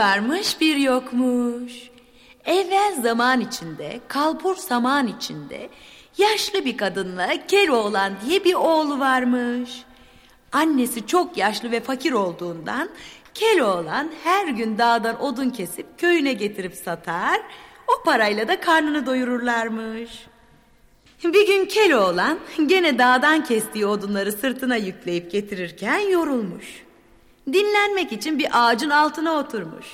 varmış bir yokmuş. Evvel zaman içinde, kalbur zaman içinde yaşlı bir kadınla Keloğlan diye bir oğlu varmış. Annesi çok yaşlı ve fakir olduğundan Keloğlan her gün dağdan odun kesip köyüne getirip satar, o parayla da karnını doyururlarmış. Bir gün Keloğlan gene dağdan kestiği odunları sırtına yükleyip getirirken yorulmuş. Dinlenmek için bir ağacın altına oturmuş.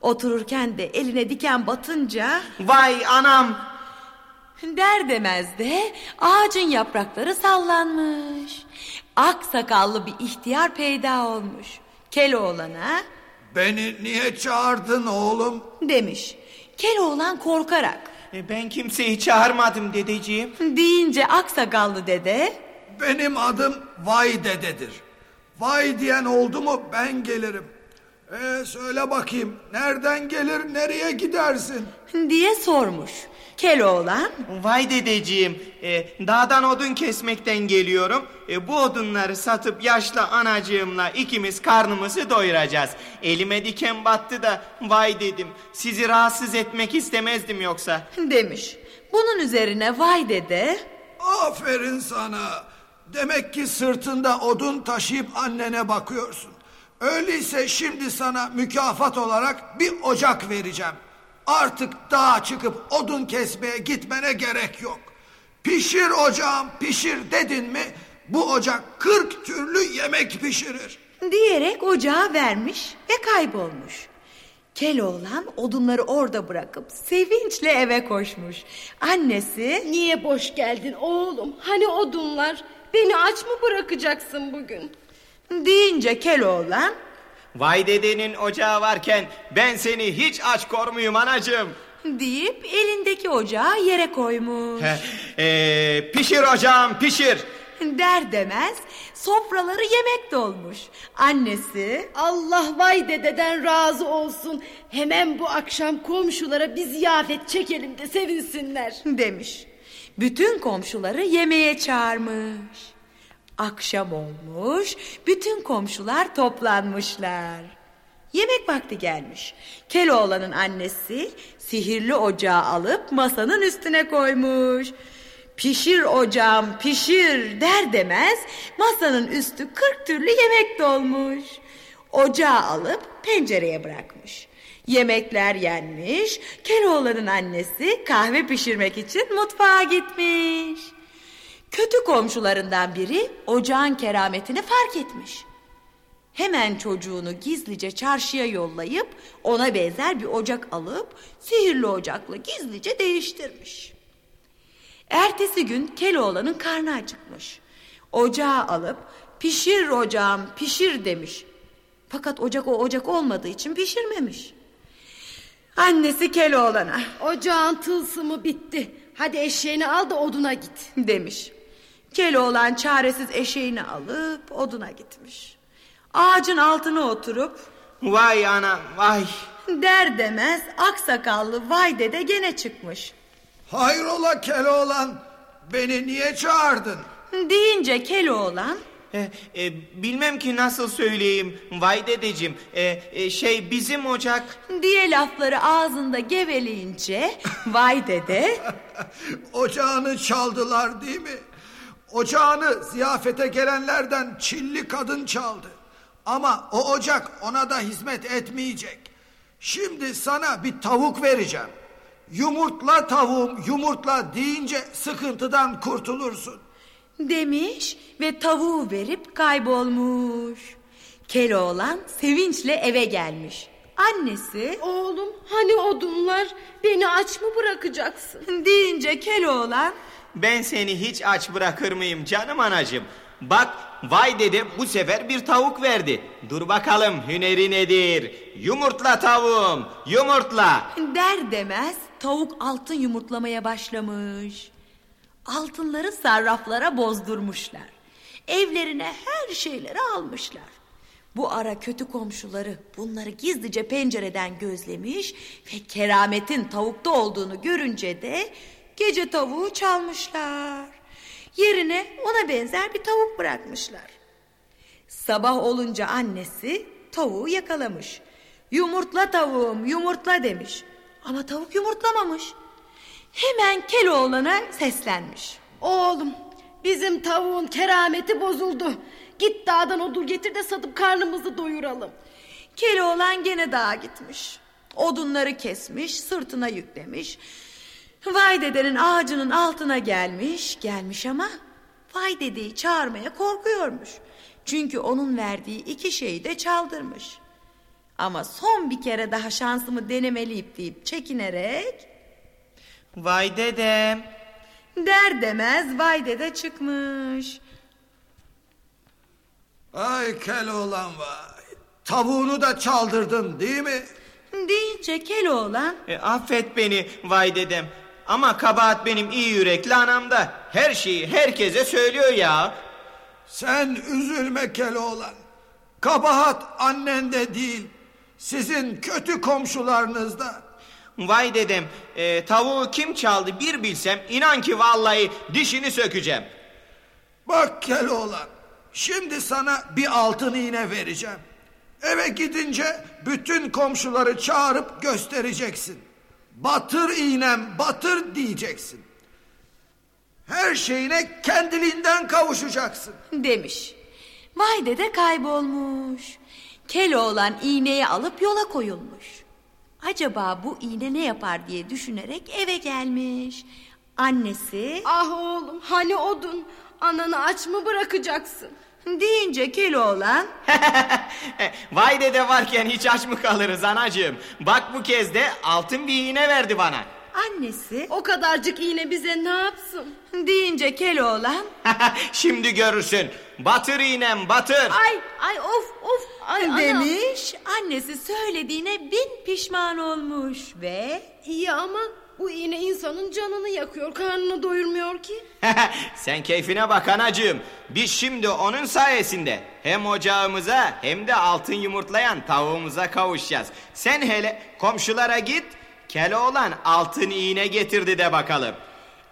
Otururken de eline diken batınca... Vay anam! Der demez de ağacın yaprakları sallanmış. Ak sakallı bir ihtiyar peyda olmuş. Keloğlan'a... Beni niye çağırdın oğlum? Demiş. Keloğlan korkarak. E, ben kimseyi çağırmadım dedeciğim. Deyince ak sakallı dede... Benim adım Vay dededir. Vay diyen oldu mu ben gelirim. Ee, söyle bakayım nereden gelir nereye gidersin? Diye sormuş. Keloğlan Vay dedeciğim, e, dağdan odun kesmekten geliyorum. E, bu odunları satıp yaşlı anacığımla ikimiz karnımızı doyuracağız. Elime diken battı da vay dedim. Sizi rahatsız etmek istemezdim yoksa. demiş. Bunun üzerine vay dede Aferin sana. Demek ki sırtında odun taşıyıp annene bakıyorsun. Öyleyse şimdi sana mükafat olarak bir ocak vereceğim. Artık dağa çıkıp odun kesmeye gitmene gerek yok. Pişir ocağım pişir dedin mi bu ocak kırk türlü yemek pişirir. diyerek ocağı vermiş ve kaybolmuş. Keloğlan odunları orada bırakıp sevinçle eve koşmuş. Annesi Niye boş geldin oğlum? Hani odunlar? Beni aç mı bırakacaksın bugün? deyince Keloğlan Vay dedenin ocağı varken ben seni hiç aç kormuyum anacığım. deyip elindeki ocağı yere koymuş. E, pişir ocağım pişir. Der demez sofraları yemek dolmuş. Annesi Allah vay dededen razı olsun. Hemen bu akşam komşulara bir ziyafet çekelim de sevinsinler. demiş. Bütün komşuları yemeğe çağırmış. Akşam olmuş, bütün komşular toplanmışlar. Yemek vakti gelmiş. Keloğlan'ın annesi sihirli ocağı alıp masanın üstüne koymuş. Pişir ocağım pişir der demez masanın üstü kırk türlü yemek dolmuş. Ocağı alıp pencereye bırakmış. Yemekler yenmiş. Keloğlan'ın annesi kahve pişirmek için mutfağa gitmiş. Kötü komşularından biri ocağın kerametini fark etmiş. Hemen çocuğunu gizlice çarşıya yollayıp ona benzer bir ocak alıp sihirli ocakla gizlice değiştirmiş. Ertesi gün Keloğlan'ın karnı acıkmış. Ocağı alıp pişir ocağım pişir demiş. Fakat ocak o ocak olmadığı için pişirmemiş. Annesi Keloğlan'a Ocağın tılsımı bitti. Hadi eşeğini al da oduna git. demiş. Keloğlan çaresiz eşeğini alıp oduna gitmiş. Ağacın altına oturup Vay anam vay. der demez aksakallı vay dede gene çıkmış. Hayrola Keloğlan beni niye çağırdın? Deyince Keloğlan E, e, bilmem ki nasıl söyleyeyim vay dedeciğim. E, e, şey bizim ocak diye lafları ağzında geveleyince vay dede Ocağını çaldılar değil mi? Ocağını ziyafete gelenlerden Çilli kadın çaldı. Ama o ocak ona da hizmet etmeyecek. Şimdi sana bir tavuk vereceğim. Yumurtla tavuğum yumurtla deyince sıkıntıdan kurtulursun. Demiş ve tavuğu verip kaybolmuş. Keloğlan sevinçle eve gelmiş. Annesi Oğlum hani odunlar? Beni aç mı bırakacaksın? deyince Keloğlan ben seni hiç aç bırakır mıyım canım anacığım. Bak vay dede bu sefer bir tavuk verdi. Dur bakalım hüneri nedir? Yumurtla tavuğum yumurtla. Der demez tavuk altın yumurtlamaya başlamış. Altınları sarraflara bozdurmuşlar. Evlerine her şeyleri almışlar. Bu ara kötü komşuları bunları gizlice pencereden gözlemiş ve kerametin tavukta olduğunu görünce de gece tavuğu çalmışlar. Yerine ona benzer bir tavuk bırakmışlar. Sabah olunca annesi tavuğu yakalamış. Yumurtla tavuğum yumurtla demiş. Ama tavuk yumurtlamamış. Hemen Keloğlan'a seslenmiş. Oğlum bizim tavuğun kerameti bozuldu. Git dağdan odun getir de satıp karnımızı doyuralım. Keloğlan gene dağa gitmiş. Odunları kesmiş, sırtına yüklemiş. Vay dedenin ağacının altına gelmiş, gelmiş ama Vay dedeyi çağırmaya korkuyormuş. Çünkü onun verdiği iki şeyi de çaldırmış. Ama son bir kere daha şansımı denemeliyim deyip çekinerek... Vay dedem. Der demez vay dede çıkmış. Ay Keloğlan vay. Tavuğunu da çaldırdın değil mi? Deyince Keloğlan... E, affet beni vay dedem. Ama kabahat benim iyi yürekli anamda. Her şeyi herkese söylüyor ya. Sen üzülme Keloğlan. Kabahat annende değil. Sizin kötü komşularınızda. Vay dedem e, tavuğu kim çaldı bir bilsem inan ki vallahi dişini sökeceğim. Bak Keloğlan. Şimdi sana bir altın iğne vereceğim. Eve gidince bütün komşuları çağırıp göstereceksin. Batır iğnem batır diyeceksin. Her şeyine kendiliğinden kavuşacaksın. Demiş. Vay dede kaybolmuş. Keloğlan iğneyi alıp yola koyulmuş. Acaba bu iğne ne yapar diye düşünerek eve gelmiş. Annesi Ah oğlum hani odun ananı aç mı bırakacaksın? deyince Keloğlan Vay dede varken hiç aç mı kalırız anacığım? Bak bu kez de altın bir iğne verdi bana. Annesi O kadarcık iğne bize ne yapsın? deyince Keloğlan Şimdi görürsün. Batır iğnem batır. Ay ay of of ay anam. demiş. Annesi söylediğine bin pişman olmuş ve İyi ama bu iğne insanın canını yakıyor karnını doyurmuyor ki. Sen keyfine bak anacığım. Biz şimdi onun sayesinde hem ocağımıza hem de altın yumurtlayan tavuğumuza kavuşacağız. Sen hele komşulara git. Keloğlan altın iğne getirdi de bakalım.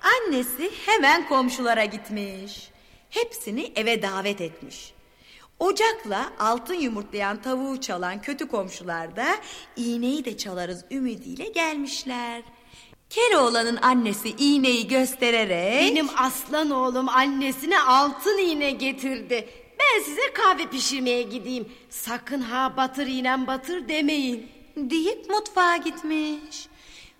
Annesi hemen komşulara gitmiş. Hepsini eve davet etmiş. Ocakla altın yumurtlayan tavuğu çalan kötü komşular da iğneyi de çalarız ümidiyle gelmişler. Keloğlan'ın annesi iğneyi göstererek... Benim aslan oğlum annesine altın iğne getirdi. Ben size kahve pişirmeye gideyim. Sakın ha batır iğnem batır demeyin. Deyip mutfağa gitmiş.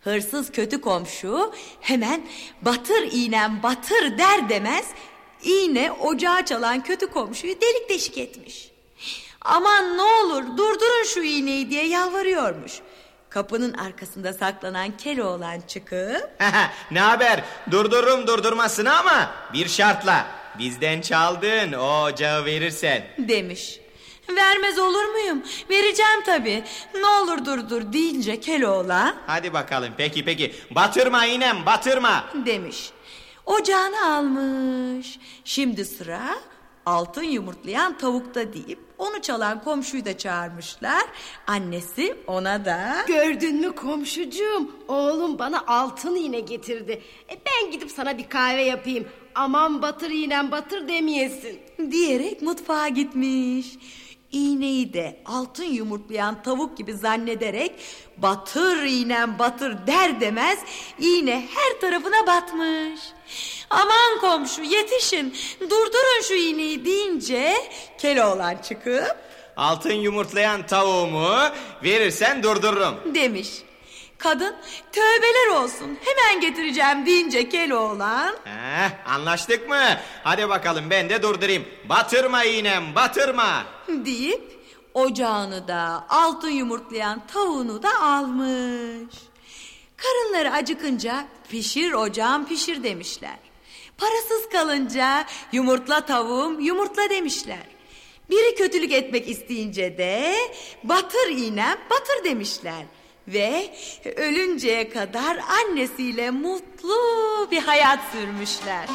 Hırsız kötü komşu hemen batır iğnem batır der demez iğne ocağa çalan kötü komşuyu delik deşik etmiş. Aman ne olur durdurun şu iğneyi diye yalvarıyormuş. Kapının arkasında saklanan Keloğlan çıkıp ne haber? Durdururum durdurmasını ama bir şartla. Bizden çaldın o ocağı verirsen. demiş. Vermez olur muyum? Vereceğim tabii. Ne olur durdur deyince Keloğlan Hadi bakalım peki peki. Batırma iğnem batırma. demiş. Ocağını almış. Şimdi sıra altın yumurtlayan tavukta deyip onu çalan komşuyu da çağırmışlar. Annesi ona da Gördün mü komşucuğum? Oğlum bana altın iğne getirdi. E ben gidip sana bir kahve yapayım. Aman batır iğnem batır demeyesin. diyerek mutfağa gitmiş. İğneyi de altın yumurtlayan tavuk gibi zannederek batır iğnem batır der demez iğne her tarafına batmış. Aman komşu yetişin durdurun şu iğneyi deyince Keloğlan çıkıp Altın yumurtlayan tavuğumu verirsen durdururum. demiş. Kadın tövbeler olsun hemen getireceğim deyince Keloğlan Heh, anlaştık mı? Hadi bakalım ben de durdurayım. Batırma iğnem batırma. deyip ocağını da altın yumurtlayan tavuğunu da almış. Karınları acıkınca pişir ocağım pişir demişler. Parasız kalınca yumurtla tavuğum yumurtla demişler. Biri kötülük etmek isteyince de batır iğnem batır demişler. Ve ölünceye kadar annesiyle mutlu bir hayat sürmüşler.